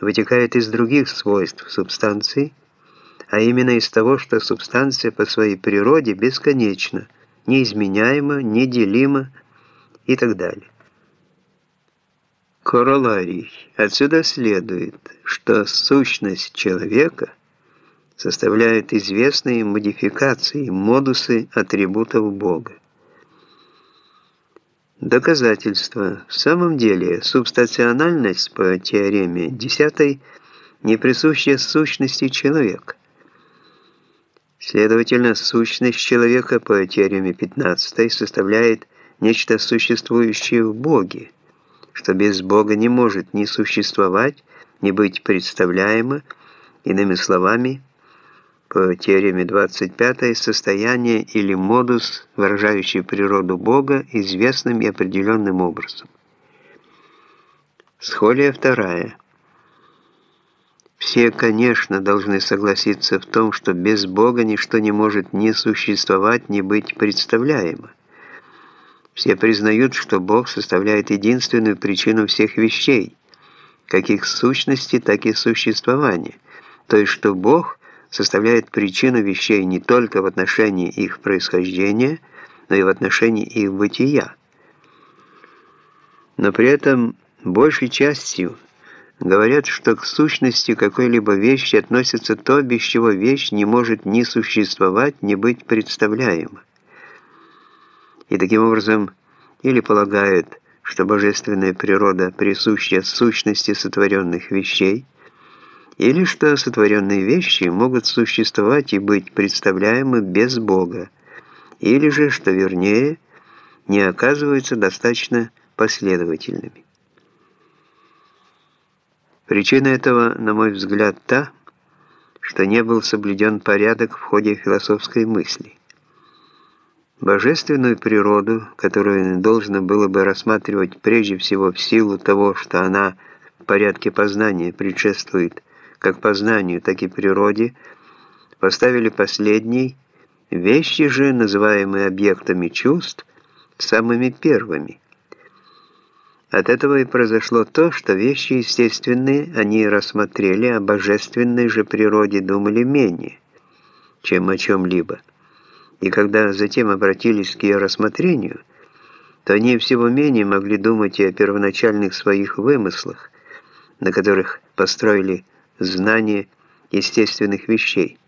вытекает из других свойств субстанции, а именно из того, что субстанция по своей природе бесконечна, неизменяема, неделима и так далее. Короларий. Отсюда следует, что сущность человека составляет известные модификации, модусы атрибутов Бога. Доказательство. В самом деле, субстациональность по теореме 10 не присуща сущности человека. Следовательно, сущность человека по теореме 15 составляет нечто существующее в Боге, что без Бога не может ни существовать, ни быть представляемо, иными словами, по теореме 25 состояние или модус, выражающий природу Бога известным и определенным образом. Схолия вторая. Все, конечно, должны согласиться в том, что без Бога ничто не может ни существовать, ни быть представляемо. Все признают, что Бог составляет единственную причину всех вещей, как их сущности, так и существования, то есть что Бог составляет причину вещей не только в отношении их происхождения, но и в отношении их бытия. Но при этом большей частью говорят, что к сущности какой-либо вещи относится то, без чего вещь не может ни существовать, ни быть представляема и таким образом или полагают, что божественная природа присуща сущности сотворенных вещей, или что сотворенные вещи могут существовать и быть представляемы без Бога, или же, что вернее, не оказываются достаточно последовательными. Причина этого, на мой взгляд, та, что не был соблюден порядок в ходе философской мысли. Божественную природу, которую должно было бы рассматривать прежде всего в силу того, что она в порядке познания предшествует как познанию, так и природе, поставили последней, вещи же, называемые объектами чувств, самыми первыми. От этого и произошло то, что вещи естественные они рассмотрели, о божественной же природе думали менее, чем о чем-либо и когда затем обратились к ее рассмотрению, то они всего менее могли думать и о первоначальных своих вымыслах, на которых построили знание естественных вещей,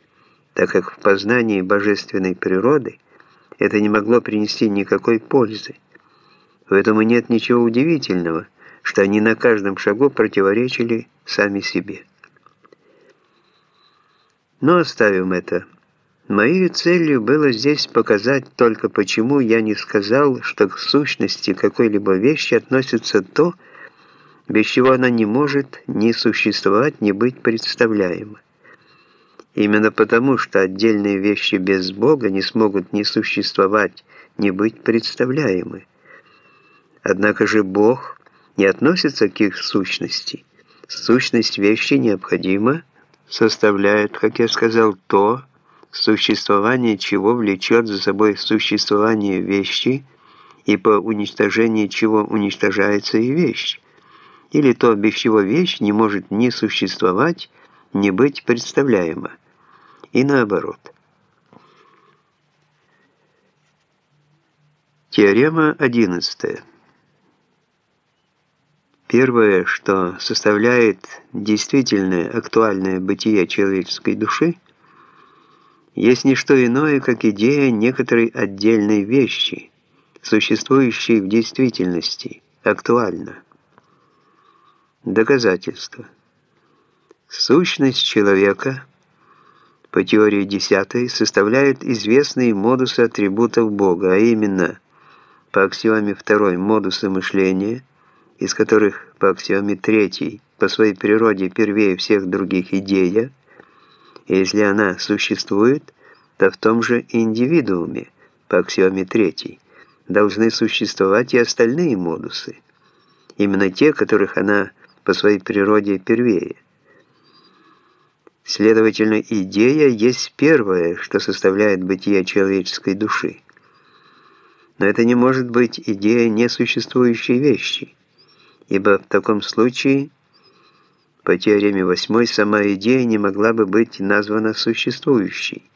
так как в познании божественной природы это не могло принести никакой пользы. В этом и нет ничего удивительного, что они на каждом шагу противоречили сами себе. Но оставим это. Моей целью было здесь показать только почему я не сказал, что к сущности какой-либо вещи относится то, без чего она не может ни существовать, ни быть представляема. Именно потому, что отдельные вещи без Бога не смогут ни существовать, ни быть представляемы. Однако же Бог не относится к их сущности. Сущность вещи необходимо составляет, как я сказал, то, существование чего влечет за собой существование вещи, и по уничтожении чего уничтожается и вещь, или то, без чего вещь не может ни существовать, ни быть представляема, и наоборот. Теорема 11. Первое, что составляет действительное актуальное бытие человеческой души – есть не что иное, как идея некоторой отдельной вещи, существующей в действительности, актуально. Доказательство. Сущность человека, по теории 10, составляет известные модусы атрибутов Бога, а именно, по аксиоме 2 модусы мышления, из которых по аксиоме 3 по своей природе первее всех других идея, если она существует, то в том же индивидууме, по аксиоме третьей, должны существовать и остальные модусы, именно те, которых она по своей природе первее. Следовательно, идея есть первое, что составляет бытие человеческой души. Но это не может быть идея несуществующей вещи, ибо в таком случае По теореме восьмой сама идея не могла бы быть названа существующей.